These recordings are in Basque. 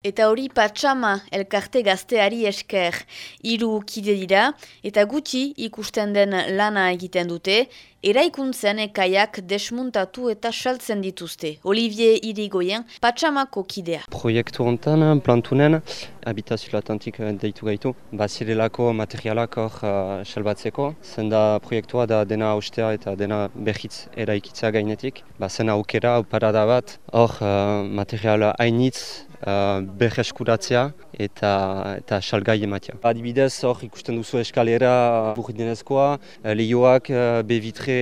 Eta hori patxama elkarte gazteari esker hiru kide dira eta gutxi ikusten den lana egiten dute, eraikuntzen ekaiak desmuntatu eta saltzen dituzte. Olivier Irigoyen patxamako kidea. Proiektu hontan, plantunen, habitazio latantik deitu gaitu, bazirelako materialak hor uh, salbatzeko, zenda proiektua da dena austea eta dena behitz eraikitza gainetik. Ba, zen aukera, parada bat, hor uh, materiala hainitz uh, berreskuratzea eta eta salgai ematea. Adibidez, hor ikusten duzu eskalera burdinezkoa, lehioak, bevitre,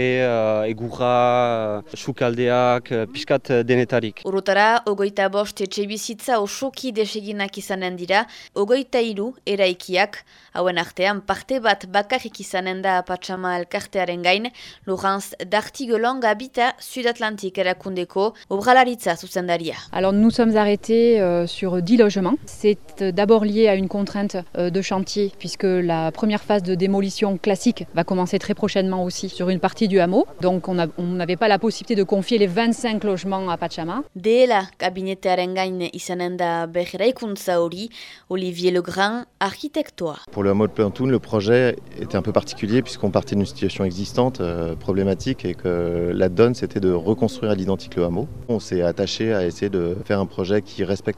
egurra, sukaldeak, piskat denetarik. Urutara, ogoita bost etxe bizitza osoki deseginak izanen dira, ogoita iru eraikiak, hauen artean parte bat bakarrik izanen da Patxama elkartearen gain, Laurence Dartigolong habita Sud-Atlantik erakundeko obralaritza zuzendaria. Alors nous sommes arrêtés sur 10 logements. C'est euh, d'abord lié à une contrainte euh, de chantier puisque la première phase de démolition classique va commencer très prochainement aussi sur une partie du hameau. Donc on n'avait pas la possibilité de confier les 25 logements à Pachama. Dela gabinetearen gain izanen da hori, Olivier Legrand, architectoa. Pour le hameau de Plantoun, le projet était un peu particulier puisqu'on partait d'une situation existante, euh, problématique, et que la donne c'était de reconstruire à l'identique le hameau. On s'est attaché à essayer de faire un projet qui respecte